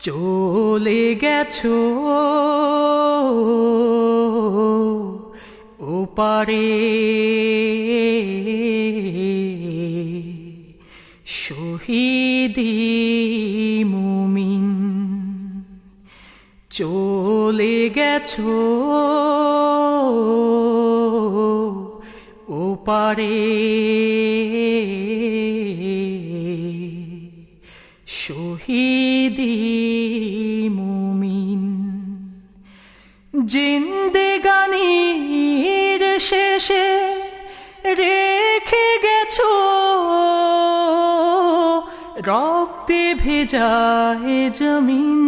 চলে গেছো। ওপারে শহীদি মুমিন। চলে গেছো। ওপারে জিন্দেগানির শেষে রেখে গেছ। রক্তে ভেজায় জমিন।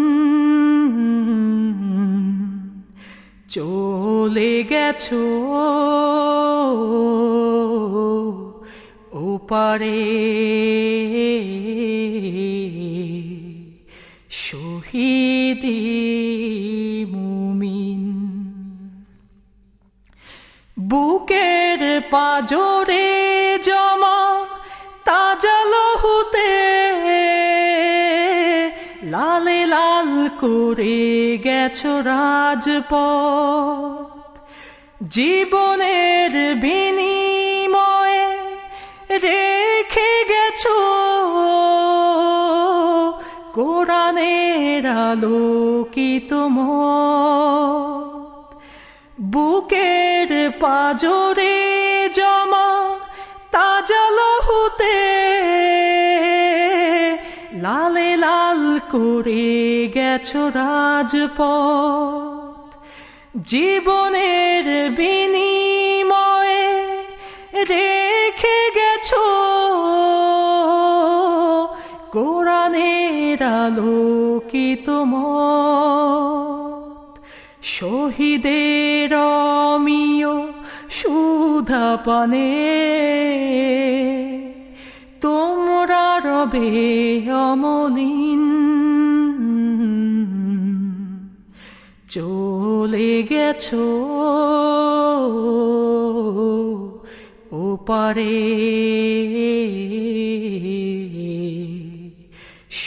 চলে গেছো। ওপারে শহীদি পাজরে জমা তাজাল হতে লালে লাল করে গেছো রাজপথ। জীবনের বিনিময়ে রেখে গেছো কোরআনের আলোকিত মত। বুকের পাজরে করে গেছ রাজপথ। জীবনের বিনিময়ে রেখে গেছ। কোরআনের আলোকিত মত। শহীদের অমিয় সুধা পানে। তোমরা রবে অমলিন চলে গেছো ওপারে।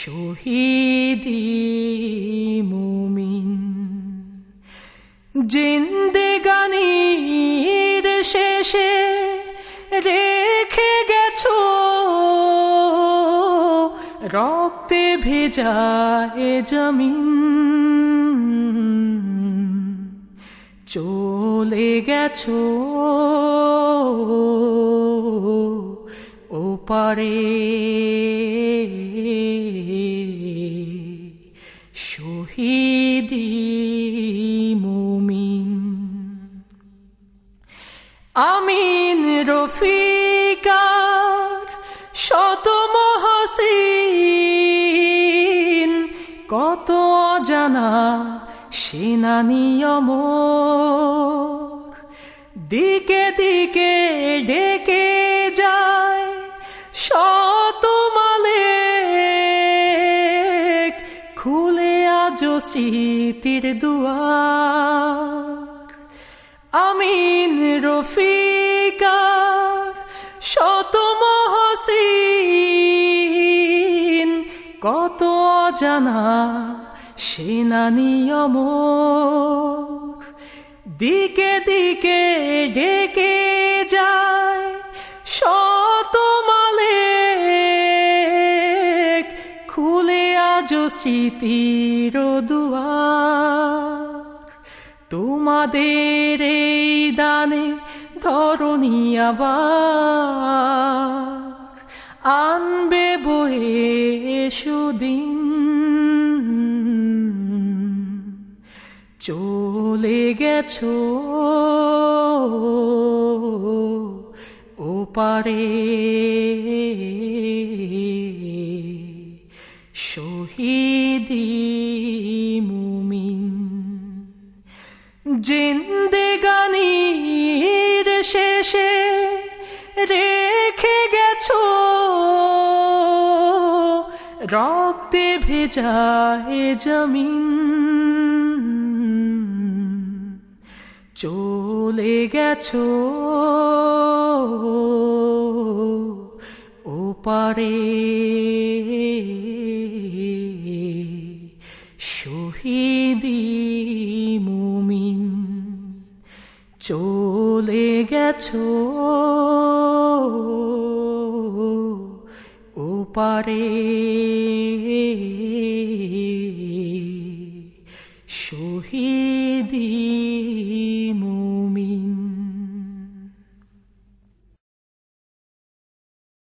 শহীদি মুমিন জিন্দেগানির রক্তে ভেজা এ জমিন। চলে গেছো ওপারে। শহীদি মুমিন। আমিন রফিকার কত অজানা সেনানিয়ম। দিকে দিকে ডেকে যায় শত মালে খুলে আজ স্মৃতির দুয়ার। অজানা সেনানিয়ম দিকে দিকে ডেকে যায় শত মালে খুলে আজ স্মৃতির দুয়ার। তোমাদের এই দানে ধরণী আবার। আনবে বয়ে সুদিন চলে গেছো ওপারে। শহীদি মুমিন জিন্দেগানির রক্তে ভেজায় জমিন। চলে গেছো ওপারে। শহীদি মুমিন চলে গেছো পারে। শহীদী